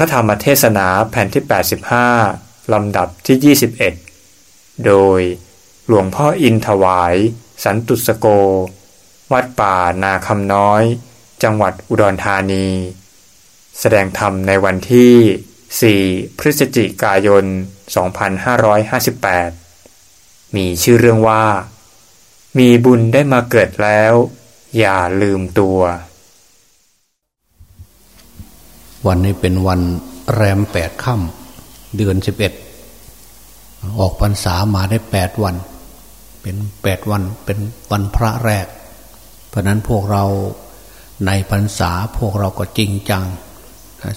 ระธรรมเทศนาแผ่นที่ 85 ลำดับที่ 21 โดยหลวงพ่ออินถวาย สันตุสโก วัดป่านาคำน้อย จังหวัดอุดรธานี แสดงธรรมในวันที่ 4 พฤศจิกายน 2558 มีชื่อเรื่องว่า มีบุญได้มาเกิดแล้ว อย่าลืมตัว วันนี้เป็นวันแรมแปดค่ำเดือนสิบเอ็ดออกพรรษามาได้แปดวัน เป็นแปดวันเป็นวันพระแรก เพราะนั้นพวกเราในพรรษาพวกเราก็จริงจัง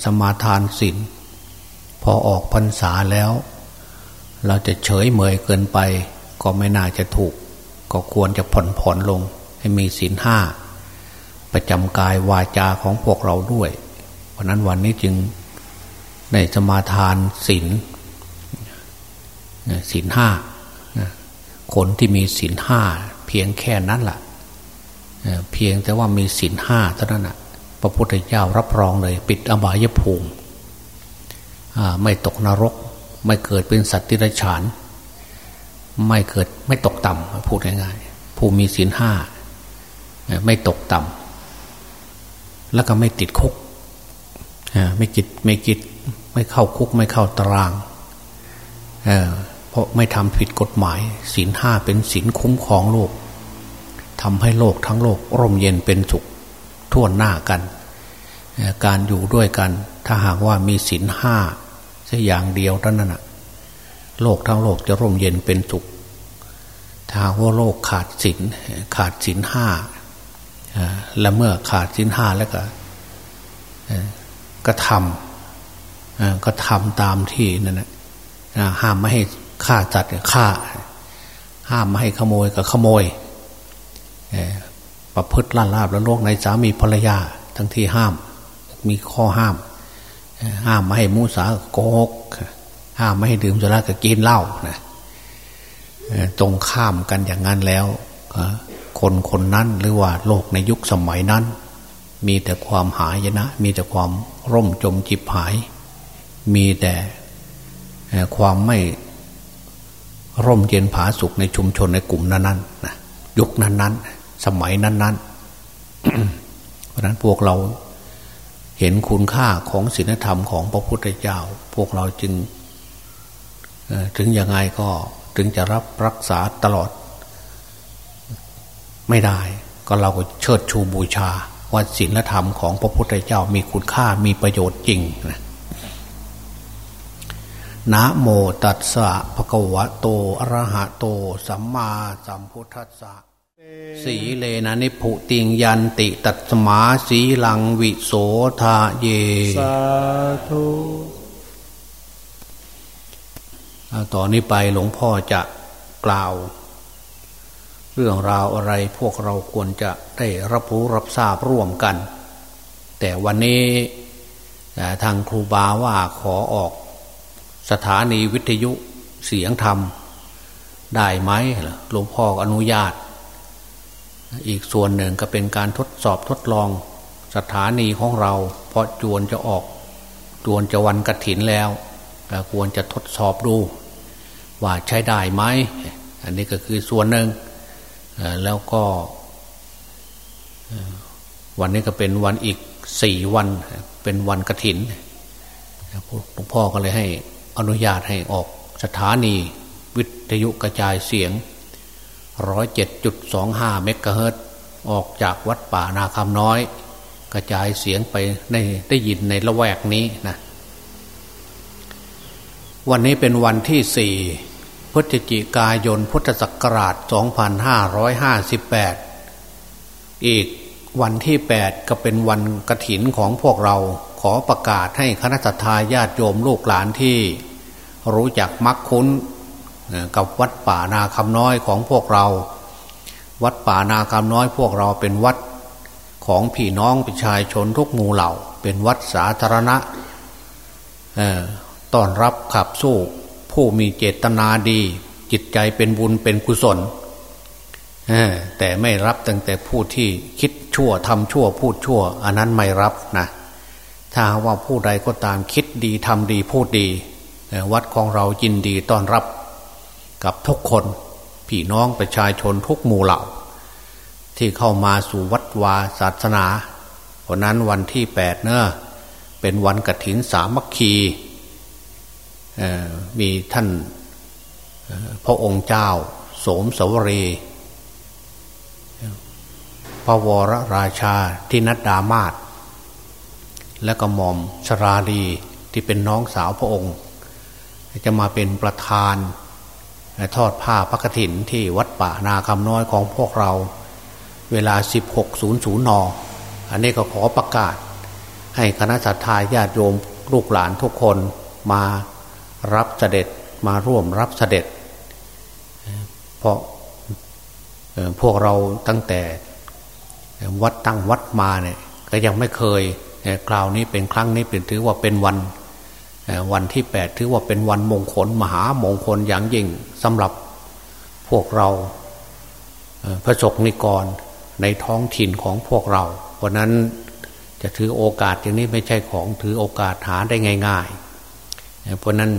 สมาทานศีลพอออกพรรษาแล้ว เราจะเฉยเมยเกินไป ก็ไม่น่าจะถูก ก็ควรจะผ่อนผ่อนลง ให้มีศีลห้าประจำกายวาจาของพวกเราด้วย ราะนั้นวันนี้จึงในสมาทานศีลศีลห้าคนที่มีศีลห้าเพียงแค่นั้นแหละเพียงแต่ว่ามีศีลห้าเท่านั้นแหะพระพุทธเจ้ารับรองเลย ปิดอบายภูมิไม่ตกนรก ไม่เกิดเป็นสัตว์ที่ไรฉาน ไม่เกิดไม่ตกต่ำพูดง่ายๆผู้มีศีลห้าไม่ตกต่ำแล้วก็ไม่ติดคุก ไม่กิดไม่กิดไม่เข้าคุกไม่เข้าตารางเเพราะไม่ทำผิดกฎหมายศีลห้าเป็นศีลคุ้มครองโลกทำให้โลกทั้งโลกร่มเย็นเป็นสุขทั่วหน้ากัน การอยู่ด้วยกัน ถ้าหากว่ามีศีลห้าสักอย่างเดียวเท่านั้นนะโลกทั้งโลกจะร่มเย็นเป็นสุขถ้าว่าโลกขาดศีลขาดศีลห้าและเมื่อขาดศีลห้าแล้วก็ ก็ทำก็ทำตามที่นั่นนะห้ามไม่ให้ฆ่าจัดฆ่า ห้ามไม่ให้ขโมยกับขโมยประพฤติล่าลาบแล้วโลกในสามีภรรยา ทั้งที่ห้าม มีข้อห้าม ห้ามไม่ให้มูสาโกหกห้ามไม่ให้ดื่มสุรากับกินเหล้านะตรงข้ามกันอย่างนั้นแล้วคนคนนั้นหรือว่าโลกในยุคสมัยนั้น มีแต่ความหายนะ มีแต่ความร่มจมจิบหาย มีแต่ความไม่ร่มเย็นผาสุขในชุมชนในกลุ่มนั้นๆนะยุคนั้นๆ สมัยนั้นๆ เพราะนั้นพวกเราเห็นคุณค่าของศีลธรรมของพระพุทธเจ้า พวกเราจึงถึงยังไงก็ถึงจะรับรักษาตลอด ไม่ได้ ก็เราก็เชิดชูบูชา ว่าศีลธรรมของพระพุทธเจ้ามีคุณค่ามีประโยชน์จริงนะนะโมตัสสะภะคะวะโตอะระหะโต สัมมาสัมพุทธัสสะสีเลนะนิพุติงยันติตัตมาสีลังวิโสทาเย สาธุต่อนนี้ไปหลวงพ่อจะกล่าว เรื่องราวอะไรพวกเราควรจะได้รับรู้รับทราบร่วมกัน แต่วันนี้ทางครูบาว่าขอออกสถานีวิทยุเสียงธรรม ได้ไหมหลวงพ่ออนุญาต อีกส่วนหนึ่งก็เป็นการทดสอบทดลองสถานีของเรา เพราะจวนจะออกจวนจะวันกระถินแล้วควรจะทดสอบดู ว่าใช้ได้ไหม อันนี้ก็คือส่วนหนึ่ง แล้วก็วันนี้ก็เป็นวันอีกสี่วัน เป็นวันกระถินหลวงพ่อก็เลยให้อนุญาตให้ออกสถานีวิทยุกระจายเสียงร้อยเจ็ดจุดสองห้าเมกะเฮิรตออกจากวัดป่านาคำน้อย กระจายเสียงไปในได้ยินในละแวกนี้นะวันนี้เป็นวันที่สี่ พฤศจิกายนพุทธศักราช 2558 อีกวันที่ 8 ก็เป็นวันกระถินของพวกเราขอประกาศให้คณะทาญาติโยมลูกหลานที่ รู้จักมักคุ้นกับวัดป่านาคำน้อยของพวกเรา วัดป่านาคำน้อยพวกเราเป็นวัดของพี่น้องประชาชนทุกหมู่เหล่า เป็นวัดสาธารณะต้อนรับขับสู้ ผู้มีเจตนาดี จิตใจเป็นบุญเป็นกุศลแต่ไม่รับตั้งแต่ผู้ที่คิดชั่วทำชั่วพูดชั่ว อันนั้นไม่รับนะถ้าว่าผู้ใดก็ตามคิดดีทำดีพูดดี วัดของเรายินดีต้อนรับ กับทุกคนพี่น้องประชาชนทุกหมู่เหล่า ที่เข้ามาสู่วัดวาศาสนาเพราะนั้นวันที่แปดเนอะเป็นวันกระถินสามัคคี มีท่านพระองค์เจ้า โสมสวรีพระวรราชาที่นัดดามาศและก็หม่อมชราดีที่เป็นน้องสาวพระองค์ จะมาเป็นประธาน ทอดผ้าพระกฐินที่วัดป่านาคำน้อยของพวกเรา เวลา 16.00 น อันนี้ก็ขอประกาศ ให้คณะสัตยาญาติโยมลูกหลานทุกคนมา รับเสด็จมาร่วมรับเสด็จ เพราะพวกเราตั้งแต่วัดตั้งวัดมาเนี่ยก็ยังไม่เคยคราวนี้เป็นครั้งนี้เป็นถือว่าเป็นวันวันที่แปดถือว่าเป็นวันมงคลมหามงคลอย่างยิ่งสำหรับพวกเราพระสกนิกรในท้องถิ่นของพวกเราเพราะนั้นจะถือโอกาสอย่างนี้ไม่ใช่ของถือโอกาสหาได้ง่าย ๆ เพราะนั้น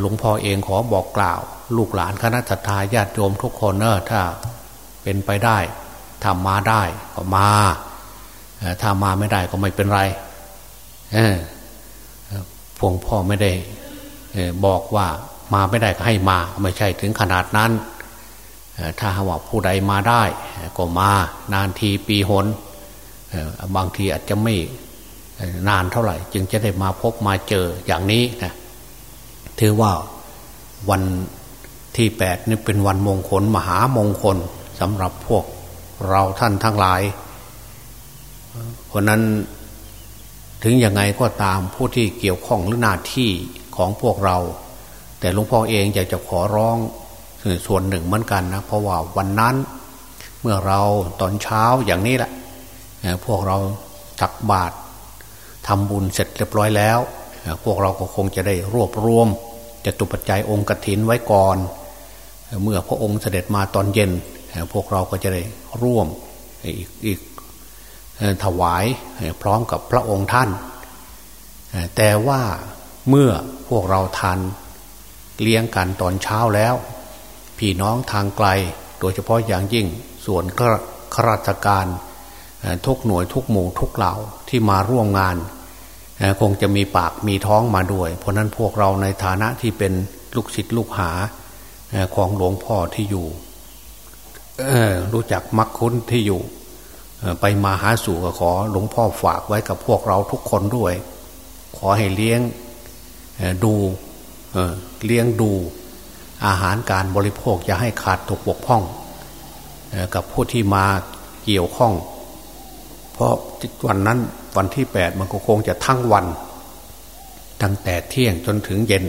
หลวงพ่อเองขอบอกกล่าว ลูกหลานคณะสัตาญาติโยมทุกคนเนอะถ้าเป็นไปได้ทำมาได้ก็มาถ้ามาไม่ได้ก็ไม่เป็นไรพวงพ่อไม่ได้บอกว่ามาไม่ได้ก็ให้มา ไม่ใช่ถึงขนาดนั้น ถ้าว่าผู้ใดมาได้ ก็มานานทีปีหนบางทีอาจจะไม่ นานเท่าไหร่ จึงจะได้มาพบมาเจออย่างนี้นะถือว่าวันที่แปดนี่เป็นวันมงคลมหามงคลสำหรับพวกเราท่านทั้งหลายเพราะนั้นถึงยังไงก็ตามผู้ที่เกี่ยวข้องหรือหน้าที่ของพวกเรา แต่หลวงพ่อเองอยากจะขอร้องส่วนหนึ่งเหมือนกันนะเพราะว่าวันนั้นเมื่อเราตอนเช้าอย่างนี้แหละพวกเราตักบาตร ทำบุญเสร็จเรียบร้อยแล้ว พวกเราก็คงจะได้รวบรวมจะตุปัจจัยองค์กถินไว้ก่อน เมื่อพระองค์เสด็จมาตอนเย็น พวกเราก็จะได้ร่วมอีกอีกถวายพร้อมกับพระองค์ท่าน แต่ว่าเมื่อพวกเราทานเลี้ยงกันตอนเช้าแล้ว พี่น้องทางไกลโดยเฉพาะอย่างยิ่งส่วนข้าราชการ ทุกหน่วยทุกหมู่ทุกเหล่าที่มาร่วมงาน คงจะมีปากมีท้องมาด้วย เพราะนั้นพวกเราในฐานะที่เป็นลูกศิษย์ลูกหาของหลวงพ่อที่อยู่รู้จักมักคุ้นที่อยู่ไปมาหาสู่ก็ขอหลวงพ่อฝากไว้กับพวกเราทุกคนด้วย ขอให้เลี้ยงดูเลี้ยงดูอาหารการบริโภคอย่าให้ขาดตกบกพร่องกับผู้ที่มาเกี่ยวข้อง เพราะวันนั้นวันที่แปดมันก็คงจะทั้งวัน ตั้งแต่เที่ยงจนถึงเย็น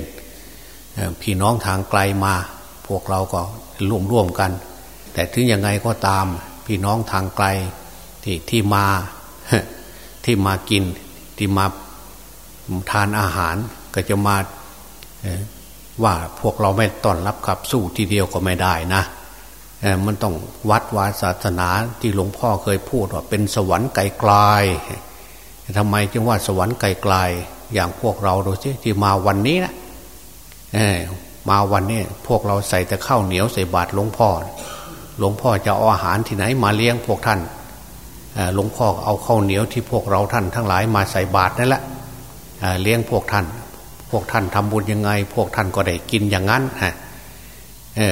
พี่น้องทางไกลมา พวกเราก็ร่วมร่วมกัน แต่ถึงยังไงก็ตาม พี่น้องทางไกลที่ที่มาที่มากินที่มาทานอาหารก็จะมาว่าพวกเราไม่ต้อนรับขับสู้ทีเดียวก็ไม่ได้นะ มันต้องวัดวาศาสนาที่หลวงพ่อเคยพูดว่าเป็นสวรรค์ไกลไกลทำไมจึงว่าสวรรค์ไกลไกลอย่างพวกเราดูสิที่มาวันนี้นะมาวันนี้พวกเราใส่แต่ข้าวเหนียวใส่บาตรหลวงพ่อ หลวงพ่อจะเอาอาหารที่ไหนมาเลี้ยงพวกท่านหลวงพ่อเอาข้าวเหนียวที่พวกเราท่านทั้งหลายมาใส่บาตรนั่นแหละเลี้ยงพวกท่าน พวกท่านทำบุญยังไง พวกท่านก็ได้กินอย่างนั้นฮะ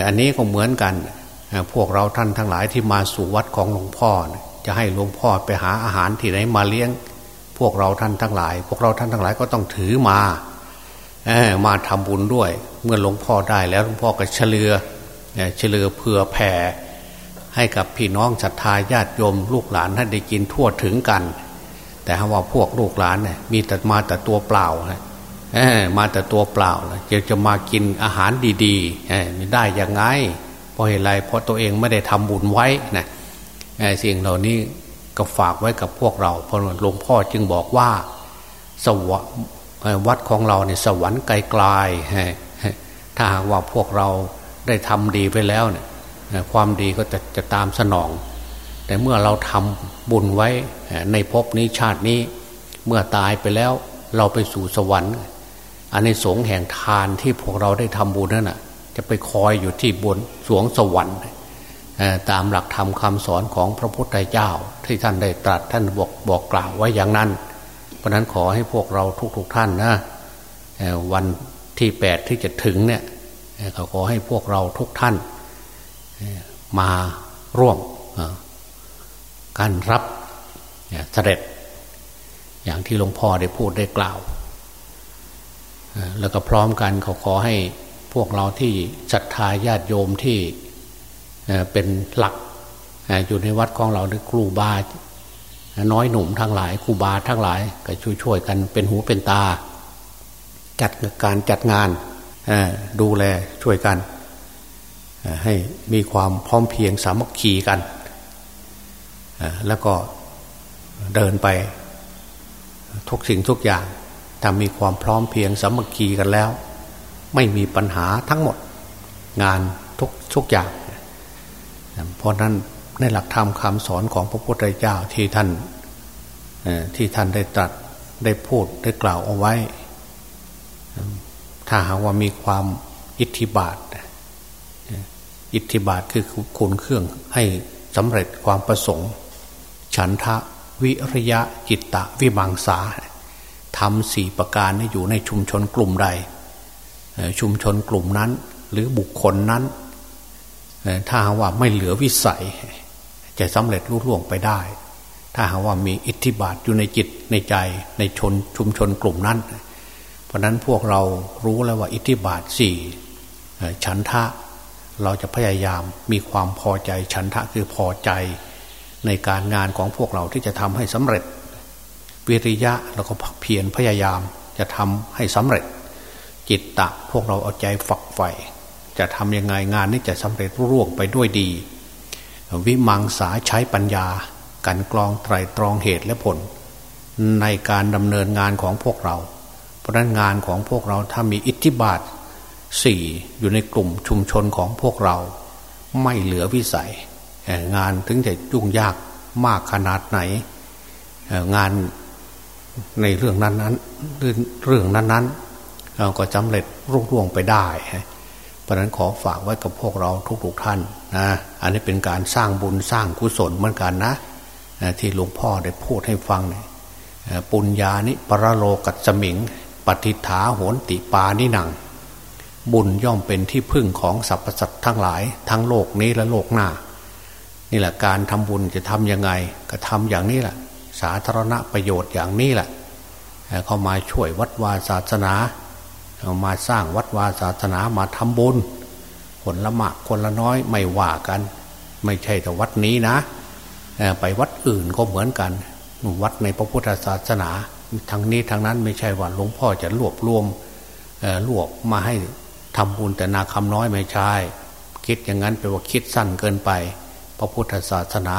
อันนี้ก็เหมือนกัน พวกเราท่านทั้งหลายที่มาสู่วัดของหลวงพ่อ จะให้หลวงพ่อไปหาอาหารที่ไหนมาเลี้ยง พวกเราท่านทั้งหลาย พวกเราท่านทั้งหลายก็ต้องถือมามาทำบุญด้วย เมื่อหลวงพ่อได้แล้วหลวงพ่อก็เฉลือเฉลือเผื่อแผ่ให้กับพี่น้องศรัทธาญาติโยมลูกหลานท่านได้กินทั่วถึงกัน แต่ว่าพวกลูกหลานเนี่ยมีแต่มาแต่ตัวเปล่ามาแต่ตัวเปล่าจะจะมากินอาหารดีๆไม่ได้ยังไง เพราะเหตุไรเพราะตัวเองไม่ได้ทำบุญไว้นะสิ่งเหล่านี้ก็ฝากไว้กับพวกเราเพราะหลวงพ่อจึงบอกว่าสววัดของเราเนี่ยสวรรค์ไกลๆถ้าหากว่าพวกเราได้ทำดีไปแล้วเนี่ยความดีก็จะจะตามสนอง แต่เมื่อเราทำบุญไว้ในภพนี้ชาตินี้เมื่อตายไปแล้วเราไปสู่สวรรค์ อันในสงแห่งทานที่พวกเราได้ทำบุญนั่นน่ะ จะไปคอยอยู่ที่บนสวงสวรรค์ตามหลักธรรมคาสอนของพระพุทธเจ้า ที่ท่านได้ตรัสท่านบอกบอกกล่าวไว้อย่างนั้น เพราะนั้นขอให้พวกเราทุกๆทท่านนะวันที่แปดที่จะถึงเนี่ยเขาขอให้พวกเราทุกท่านมาร่วมการรับเสด็จ อย่างที่หลวงพ่อได้พูดได้กล่าว แล้วก็พร้อมกันเขาขอให้ พวกเราที่ศรัทธาญาติโยมที่เป็นหลักอยู่ในวัดของเราหรือครูบาน้อยหนุ่มทั้งหลายครูบาทั้งหลาย ก็ช่วยๆกันเป็นหูเป็นตา จัดการจัดงานดูแลช่วยกัน ให้มีความพร้อมเพียงสามัคคีกัน แล้วก็เดินไปทุกสิ่งทุกอย่างถ้ามีความพร้อมเพียงสามัคคีกันแล้ว ไม่มีปัญหาทั้งหมด งานทุกทุกอย่าง เพราะนั้นในหลักธรรมคำสอนของพระพุทธเจ้าที่ท่านที่ท่านได้ตรัสได้พูดได้กล่าวเอาไว้ ถ้าหากว่ามีความอิทธิบาท อิทธิบาทคือคุณเครื่องให้สำเร็จความประสงค์ ฉันทะวิริยะจิตตะวิมังสาทำสี่ประการนี้อยู่ในชุมชนกลุ่มใด ชุมชนกลุ่มนั้น หรือบุคคลนั้น ถ้าว่าไม่เหลือวิสัย จะสำเร็จรุ่ร่วงไปได้ ถ้าหาว่ามีอิทธิบาทอยู่ในจิตในใจในชนชุมชนกลุ่มนั้น เพราะนั้นพวกเรารู้แล้วว่าอิทธิบาทสี่ฉันทะเราจะพยายามมีความพอใจฉันทะคือพอใจ ในการงานของพวกเราที่จะทำให้สำเร็จ วิริยะแล้วก็เพียรพยายามจะทำให้สำเร็จ จิตตะพวกเราเอาใจฝักใฝ่จะทำยังไงงานนี้จะสำเร็จร่วงไปด้วยดี วิมังสาใช้ปัญญากันกรองไตรตรองเหตุและผล ในการดำเนินงานของพวกเรา เพราะนั้นงานของพวกเราถ้ามีอิทธิบาทสี่อยู่ในกลุ่มชุมชนของพวกเรา ไม่เหลือวิสัย งานถึงจะยุ่งยากมากขนาดไหน งานในเรื่องนั้นนั้นเรื่องนั้นนั้น เราก็จำเร็จรุ่งร่วงไปได้ เพราะนั้นขอฝากไว้กับพวกเราทุกๆท่านนะอันนี้เป็นการสร้างบุญสร้างกุศลเหมือนกันนะที่หลวงพ่อได้พูดให้ฟังเนี่ยปุญญานิปรโลกัสมิง ปฏิฐาโหนติปานิหนัง บุญย่อมเป็นที่พึ่งของสรรพสัตว์ทั้งหลาย ทั้งโลกนี้และโลกหน้า นี่แหละการทำบุญจะทำยังไง ก็ทำอย่างนี้แหละ สาธารณประโยชน์อย่างนี้แหละเข้ามาช่วยวัดวาศาสนา เอามาสร้างวัดวาศาสนามาทำบุญคนละมากคนละน้อยไม่ว่ากัน ไม่ใช่แต่วัดนี้นะไปวัดอื่นก็เหมือนกัน วัดในพระพุทธศาสนาทางนี้ทางนั้นไม่ใช่ว่าหลวงพ่อจะรวบรวมรวบมาให้ทำบุญแต่นาคำน้อยไม่ใช่คิดอย่างนั้นแปว่าคิดสั้นเกินไป พระพุทธศาสนา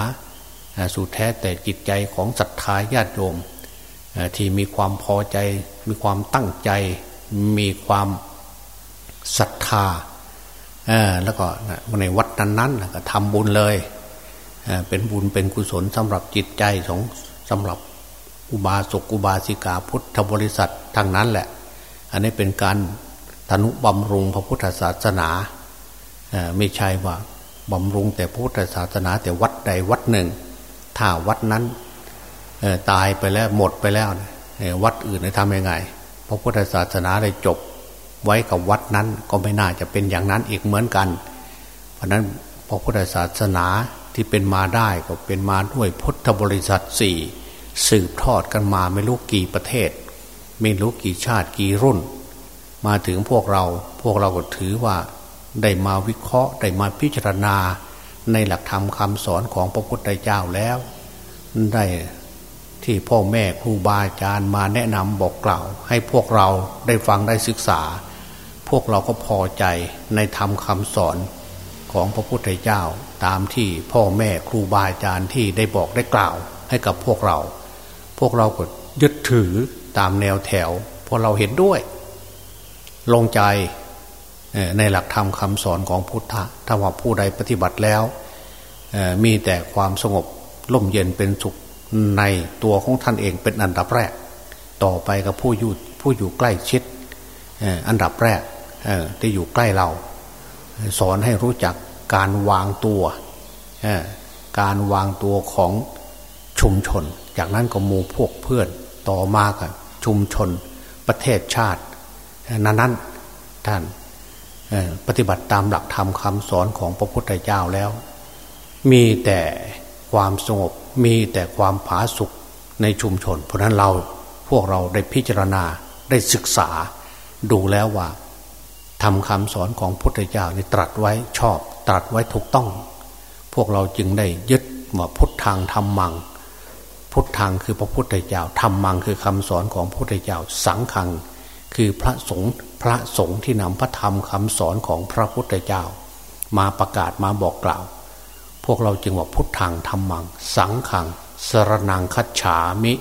สุดแท้แต่จิตใจของศรัทธาญาติโยมที่มีความพอใจมีความตั้งใจ มีความศรัทธาแล้วก็ในวัดนั้นๆก็ทำบุญเลยเป็นบุญเป็นกุศลสำหรับจิตใจของสำหรับอุบาสกอุบาสิกาพุทธบริษัททางนั้นแหละ อันนี้เป็นการธนุบำรุงพระพุทธศาสนาไม่ใช่ว่าบำรุงแต่พุทธศาสนาแต่วัดใดวัดหนึ่ง ถ้าวัดนั้นตายไปแล้วหมดไปแล้ว วัดอื่นจะทำยังไง พระพุทธศาสนาได้จบไว้กับวัดนั้นก็ไม่น่าจะเป็นอย่างนั้นอีกเหมือนกัน เพราะนั้นพระพุทธศาสนาที่เป็นมาได้ก็เป็นมาด้วยพุทธบริษัทสี่สืบทอดกันมาไม่รู้กี่ประเทศ ไม่รู้กี่ชาติกี่รุ่น มาถึงพวกเราพวกเราก็ถือว่าได้มาวิเคราะห์ได้มาพิจารณาในหลักธรรมคำสอนของพระพุทธเจ้าแล้ว ได้ ที่พ่อแม่ครูบาอาจารย์มาแนะนำบอกกล่าว ให้พวกเราได้ฟังได้ศึกษา พวกเราก็พอใจในธรรมคำสอนของพระพุทธเจ้าตามที่พ่อแม่ครูบาอาจารย์ที่ได้บอกได้กล่าว ให้กับพวกเรา พวกเราก็ยึดถือตามแนวแถวพอเราเห็นด้วย ลงใจในหลักธรรมคำสอนของพุทธะถ้าว่าผู้ใดปฏิบัติแล้ว มีแต่ความสงบล่มเย็นเป็นสุข ในตัวของท่านเองเป็นอันดับแรก ต่อไปกับผู้อยู่ผู้อยู่ใกล้ชิดอันดับแรกที่อยู่ใกล้เรา สอนให้รู้จักการวางตัวการวางตัวของชุมชน จากนั้นก็มูพวกเพื่อนต่อมากับชุมชนประเทศชาตินั้นนั้นท่านปฏิบัติตามหลักธรรมคำสอนของพระพุทธเจ้าแล้ว มีแต่ความสงบ มีแต่ความผาสุกในชุมชน เพราะนั้นเราพวกเราได้พิจารณาได้ศึกษาดูแล้วว่าทำคำสอนของพุทธเจ้าในตรัสไว้ชอบ ตรัสไว้ถูกต้อง พวกเราจึงได้ยึดว่าพุทธทางธรรมัง พุทธทางคือพระพุทธเจ้าธรรมังคือคำสอนของพระพุทธเจ้าสังขัง คือพระสงฆ์พระสงฆ์ที่นำพระธรรมคำสอนของพระพุทธเจ้า มาประกาศมาบอกกล่าว พวกเราจึงว่าพุทธทางธรรมัง สังขังสรนังคัจฉามิ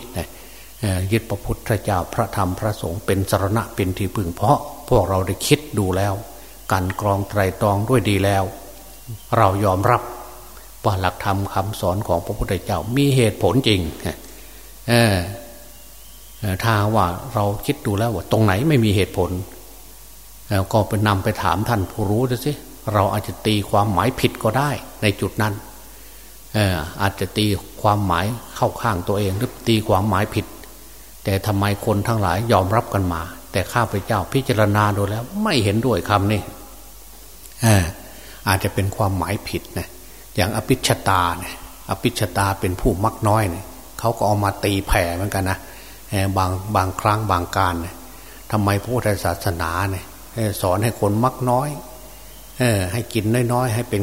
ยึดพระพุทธเจ้าพระธรรมพระสงฆ์เป็นสรณะเป็นที่พึ่งเพราะพวกเราได้คิดดูแล้วกันกรองไตรตรองด้วยดีแล้ว เรายอมรับว่าหลักธรรมคำสอนของพระพุทธเจ้ามีเหตุผลจริงถ้าว่าเราคิดดูแล้วว่าตรงไหนไม่มีเหตุผล ก็ไปนำไปถามท่านผู้รู้ดูสิ เราอาจจะตีความหมายผิดก็ได้ ในจุดนั้นอาจจะตีความหมายเข้าข้างตัวเองหรือตีความหมายผิด แต่ทำไมคนทั้งหลายยอมรับกันมา แต่ข้าพเจ้าพิจารณาดูแล้ว ไม่เห็นด้วยคำนี้อาจจะเป็นความหมายผิดนะอย่างอภิชตาเนี่ยอภิชตาเป็นผู้มักน้อยเนี่ยเขาก็เอามาตีแผ่เหมือนกันนะบางบางครั้งบางการเนี่ยทำไมพระพุทธศาสนาเนี่ยสอนให้คนมักน้อย ให้กินน้อยๆ ให้เป็น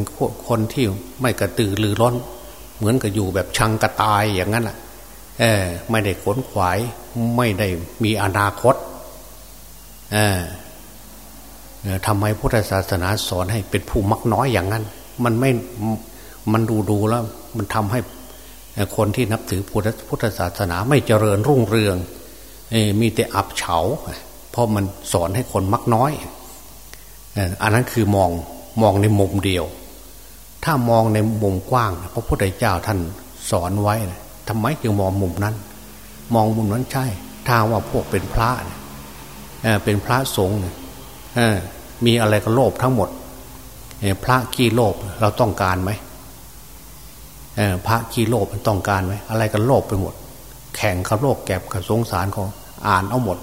คนที่ไม่กระตือรือร้น เหมือนกับอยู่แบบชังกระตายอย่างนั้นแหละไม่ได้ขนขวาย ไม่ได้มีอนาคตทำไมพุทธศาสนาสอนให้เป็นผู้มักน้อยอย่างนั้น มันไม่มันดูดูแล้ว มันทำให้คนที่นับถือพุทธพุทธศาสนาไม่เจริญรุ่งเรืองมีแต่อับเฉา เพราะมันสอนให้คนมักน้อย อันนั้นคือมองมองในมุมเดียว ถ้ามองในมุมกว้างพระพุทธเจ้าท่านสอนไว้ทำไมจึงมองมุมนั้น มองมุมนั้นใช่ ถ้าว่าพวกเป็นพระเเป็นพระสงฆ์มีอะไรก็โลภทั้งหมดพระขี้โลภเราต้องการไหมพระขี้โลภมันต้องการไหมอะไรก็โลภไปหมด แข่งกับโลกแก็บกับสงสารของอ่านเอาหมด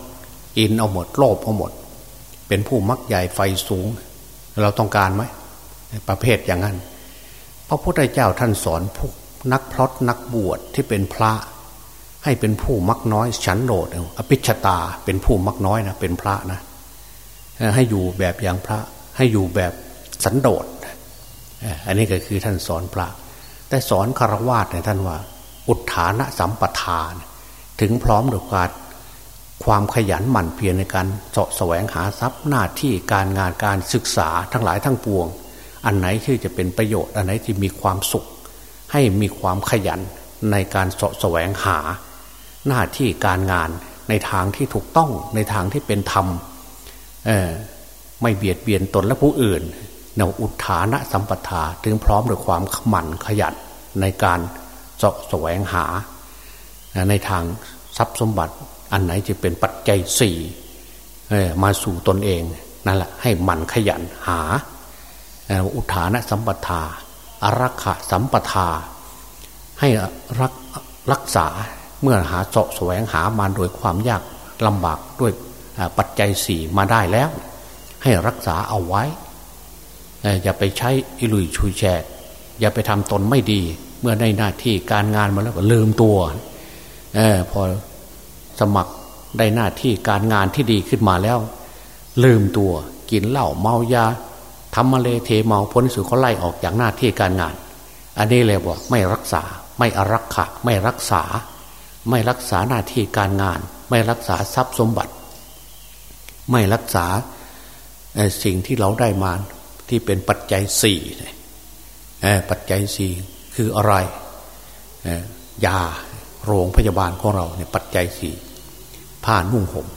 อินเอาหมด โลภเอาหมด เป็นผู้มักใหญ่ไฟสูง เราต้องการไหมประเภทอย่างนั้น พระพุทธเจ้าท่านสอนพวกนักพรตนักบวชที่เป็นพระ ให้เป็นผู้มักน้อยฉันโดดอภิชตาเป็นผู้มักน้อยนะเป็นพระนะให้อยู่แบบอย่างพระ ให้อยู่แบบสันโดษอันนี้ก็คือท่านสอนพระ แต่สอนคารวะเนี่ยท่านว่า อุทานะสัมปทาน ถึงพร้อมด้วยการ ความขยันหมั่นเพียรในการเสาะแสวงหาทรัพย์หน้าที่การงานการศึกษาทั้งหลายทั้งปวง อันไหนที่จะเป็นประโยชน์ อันไหนที่มีความสุข ให้มีความขยันในการเสาะแสวงหา หน้าที่การงานในทางที่ถูกต้องในทางที่เป็นธรรมไม่เบียดเบียนตนและผู้อื่นเนาอุทานะสัมปทาถึงพร้อมด้วยความขมันขยันในการเสาะแสวงหา ในทางทรัพย์สมบัติ อันไหนจะเป็นปัจจัยสี่มาสู่ตนเองนั่นแหละให้มันขยันหา อุทานสัมปทาอารักขะสัมปทา ให้รักรักษาเมื่อหาเสาะแสวงหามาโดยความยากลำบากด้วยปัจจัยสี่มาได้แล้ว ให้รักษาเอาไว้ อย่าไปใช้อิลุยชุยแฉกอย่าไปทำตนไม่ดี เมื่อในหน้าที่การงานมาแล้วก็ลืมตัวอพอ สมัครได้หน้าที่การงานที่ดีขึ้นมาแล้ว ลืมตัวกินเหล้าเมายาทำมาเลเทเมาพ้นสุดเขาไล่ออกจากหน้าที่การงาน อันนี้เลยบอกไม่รักษาไม่อารักขะไม่รักษา ไม่รักษาหน้าที่การงาน ไม่รักษาทรัพย์สมบัติ ไม่รักษาสิ่งที่เราได้มาที่เป็นปัจจัยสี่ปัจจัยสี่คืออะไรยาโรงพยาบาลของเราเนี่ยปัจจัยสี่ ผ้านุ่งห่ม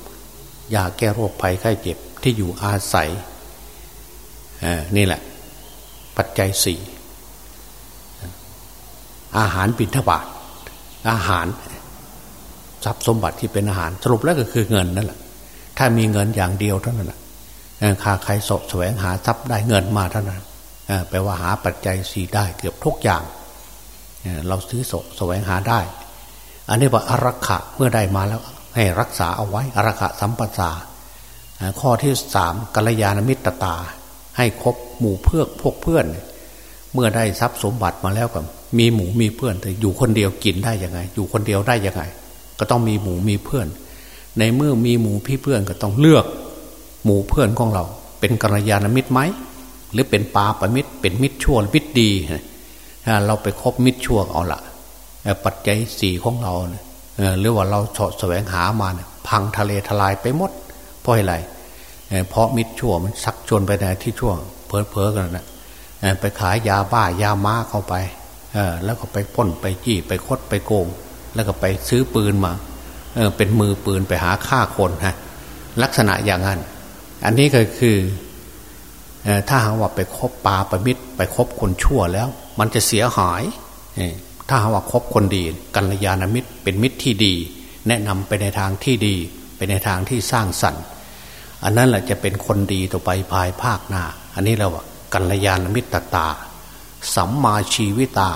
ยาแก้โรคภัยไข้เจ็บที่อยู่อาศัยนี่แหละ ปัจจัยสี่อาหารบิณฑบาตอาหารทรัพย์สมบัติที่เป็นอาหารสรุปแล้วก็คือเงินนั่นแหละ ถ้ามีเงินอย่างเดียวเท่านั้นแหละค่าใครสบแสวงหาทรัพย์ได้เงินมาเท่านั้นแปลว่าหาปัจจัยสี่ได้เกือบทุกอย่างเราซื้อสแสวงหาได้ อันนี้ว่าอารักขะเมื่อได้มาแล้ว ให้รักษาเอาไว้อารักขะสัมปทาข้อที่สามกัลยาณมิตรตา ให้คบหมู่เพื่อพวกเพื่อน เมื่อได้ทรัพย์สมบัติมาแล้วก็มีหมูมีเพื่อนแต่อยู่คนเดียวกินได้ยังไง อยู่คนเดียวได้ยังไง ก็ต้องมีหมูมีเพื่อน ในเมื่อมีหมูพี่เพื่อนก็ต้องเลือก หมู่เพื่อนของเรา เป็นกัลยาณมิตรไหมหรือเป็นปาปมิตร เป็นมิตรชั่วมิตรดีเราไปคบมิตรชั่วเอาละปัจจัยสี่ของเรา หรือว่าเราเฉาะแสวงหามาพังทะเลทลายไปหมด เพราะอะไรเพราะมิตรชั่วมันซักชวนไปในที่ชั่วเพอเพอกันนะไปขายยาบ้ายาม้าเข้าไปแล้วก็ไปป้นไปจี้ไปคดไปโกง แล้วก็ไปซื้อปืนมาเป็นมือปืนไปหาฆ่าคนฮะลักษณะอย่างนั้น อันนี้ก็คือถ้าหากว่าไปคบปลาประมิตรไปคบคนชั่วแล้ว มันจะเสียหาย ถ้าว่าคบคนดีกัลยาณมิตรเป็นมิตรที่ดี แนะนำไปในทางที่ดีไปในทางที่สร้างสรรค์ อันนั้นแหละจะเป็นคนดีต่อไปภายภาคหน้า อันนี้เราว่ากัลยาณมิตรตา สัมมาชีวิตา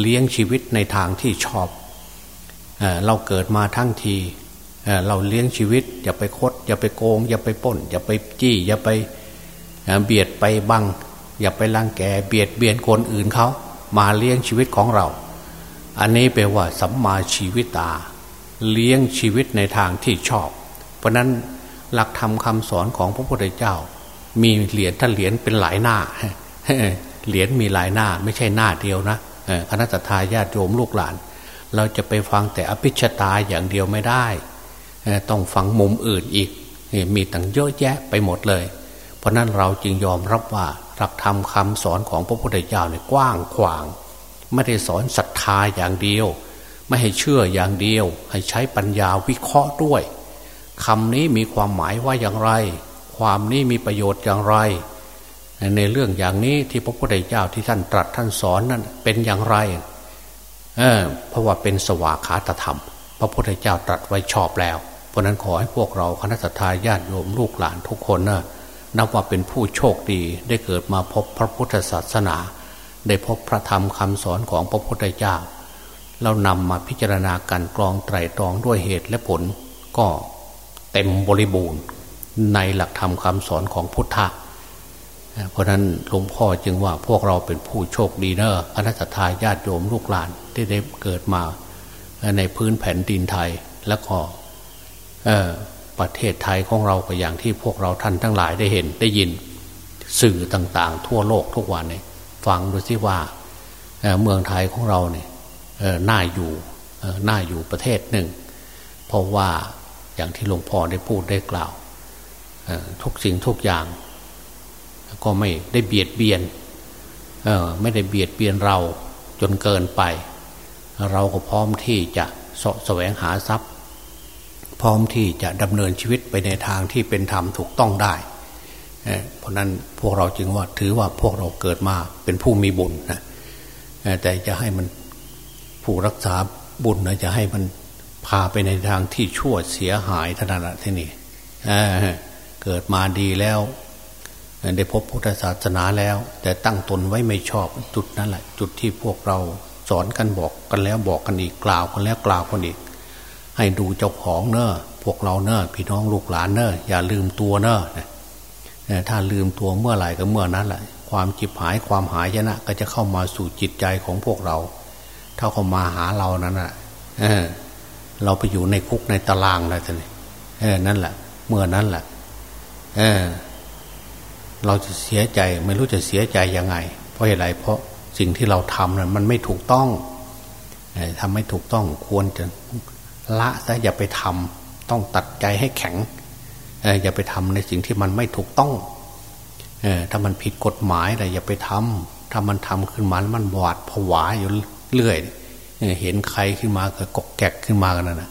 เลี้ยงชีวิตในทางที่ชอบเเราเกิดมาทั้งทีเราเลี้ยงชีวิต อย่าไปคด อย่าไปโกง อย่าไปป้น อย่าไปจี้ อย่าไปเบียดไปบัง อย่าไปลังแกเบียดเบียนคนอื่นเขามาเลี้ยงชีวิตของเรา อันนี้แปลว่าสัมมาชีวิตา เลี้ยงชีวิตในทางที่ชอบ เพราะนั้นหลักธรรมคาสอนของพระพุทธเจ้า มีเหรียญท่านเหรียญเป็นหลายหน้าเหรียญมีหลายหน้าไม่ใช่หน้าเดียวนะคณะทาญาติโยมลูกหลาน เราจะไปฟังแต่อภิชตาอย่างเดียวไม่ได้ต้องฟังมุมอื่นอีกมีตั้งเยอะแยะไปหมดเลย เพราะนั้นเราจึงยอมรับว่าหลักธรรมคำสอนของพระพุทธเจ้าเนี่ยกว้างขวาง ไม่ได้สอนศรัทธาอย่างเดียว ไม่ให้เชื่ออย่างเดียว ให้ใช้ปัญญาวิเคราะห์ด้วยคำนี้มีความหมายว่าอย่างไร ความนี้มีประโยชน์อย่างไร ในเรื่องอย่างนี้ที่พระพุทธเจ้าที่ท่านตรัสท่านสอนนั้นเป็นอย่างไรเออเพราะว่าเป็นสวากขาตธรรม พระพุทธเจ้าตรัสไว้ชอบแล้ว เพราะนั้นขอให้พวกเราคณะทาญาติโยมลูกหลานทุกคนนะนับว่าเป็นผู้โชคดีได้เกิดมาพบพระพุทธศาสนา ได้พบพระธรรมคำสอนของพระพุทธเจ้า เรานำมาพิจารณาการกรองไตรตรองด้วยเหตุและผล ก็เต็มบริบูรณ์ในหลักธรรมคำสอนของพุทธะเพราะนั้นหลวงพ่อจึงว่าพวกเราเป็นผู้โชคดีเนอะคณะทาญาติโยมลูกหลานที่ได้เกิดมาในพื้นแผ่นดินไทยและก็ประเทศไทยของเราก็อย่างที่พวกเราท่านทั้งหลายได้เห็นได้ยิน สื่อต่างๆ ทั่วโลกทุกวันเนี่ย ฟังดูสิว่าเเมืองไทยของเราเนี่ยน่าอยู่น่าอยู่ประเทศหนึ่ง เพราะว่าอย่างที่หลวงพ่อได้พูดได้กล่าวทุกสิ่งทุกอย่าง ก็ไม่ได้เบียดเบียนไม่ได้เบียดเบียนเราจนเกินไป เราก็พร้อมที่จะสะแสวงหาทรัพย์ พร้อมที่จะดำเนินชีวิตไปในทางที่เป็นธรรมถูกต้องได้ เพราะนั้นพวกเราจึงว่าถือว่าพวกเราเกิดมาเป็นผู้มีบุญนะแต่จะให้มันผู้รักษาบุญนะจะให้มันพาไปในทางที่ชั่วเสียหายท่านั้นที่นี่เกิดมาดีแล้ว ได้พบพุทธศาสนาแล้ว แต่ตั้งตนไว้ไม่ชอบจุดนั้นแหละ จุดที่พวกเราสอนกันบอกกันแล้วบอกกันอีกกล่าวกันแล้วกล่าวกันอีก ให้ดูเจ้าของเนอะพวกเราเนอะพี่น้องลูกหลานเนอะอย่าลืมตัวเนอะ ถ้าลืมตัวเมื่อไหร่ก็เมื่อนั้นแหละความจิบหายความหายชนะ ก็จะเข้ามาสู่จิตใจของพวกเรา ถ้าเขามาหาเรานั้นอะเออ เราไปอยู่ในคุกในตารางอะไรท่านเออนั่นแหละ เมื่อนั้นแหละเออ เราจะเสียใจไม่รู้จะเสียใจยังไง เพราะอะไรเพราะสิ่งที่เราทำนั้นมันไม่ถูกต้องทำไม่ถูกต้องควรจะละซะอย่าไปทำต้องตัดใจให้แข็ง อย่าไปทำในสิ่งที่มันไม่ถูกต้องถ้ามันผิดกฎหมายอะไรอย่าไปทำถ้ามันทำขึ้นมาแล้วมันหวาดผวาอยู่เรื่อยเห็นใครขึ้นมาก็กกแกกขึ้นมากันนะ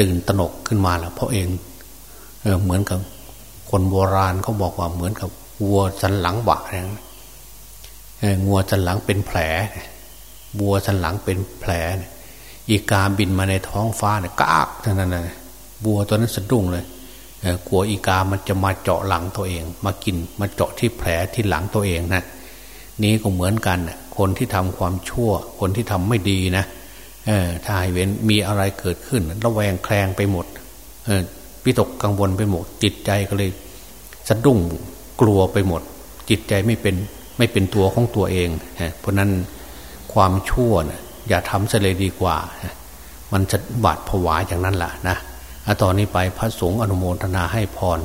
ตื่นตนกขึ้นมาแล้วเพราะเองเหมือนกับคนโบราณเขาบอกว่าเหมือนกับวัวสันหลังบะนะงัวสันหลังเป็นแผลวัวสันหลังเป็นแผลอีกาบินมาในท้องฟ้าเนี่ยกากเท่านั้นนะบัวตัวนั้นสะดุ้งเลย กลัวอีกามันจะมาเจาะหลังตัวเอง มากินมาเจาะที่แผลที่หลังตัวเองนะนี้ก็เหมือนกันคนที่ทำความชั่ว คนที่ทำไม่ดีนะถ้าให้เว้นมีอะไรเกิดขึ้น ระแวงแคลงไปหมดวิตกกังวลไปหมด จิตใจก็เลยสะดุ้งกลัวไปหมด จิตใจไม่เป็นไม่เป็นตัวของตัวเองเพราะนั้นความชั่วนะอย่าทำเสเลยดีกว่า มันจะบาดผวาอย่างนั้นแหละนะ ตอนนี้ไปพระสงฆ์อนุโมทนาให้พร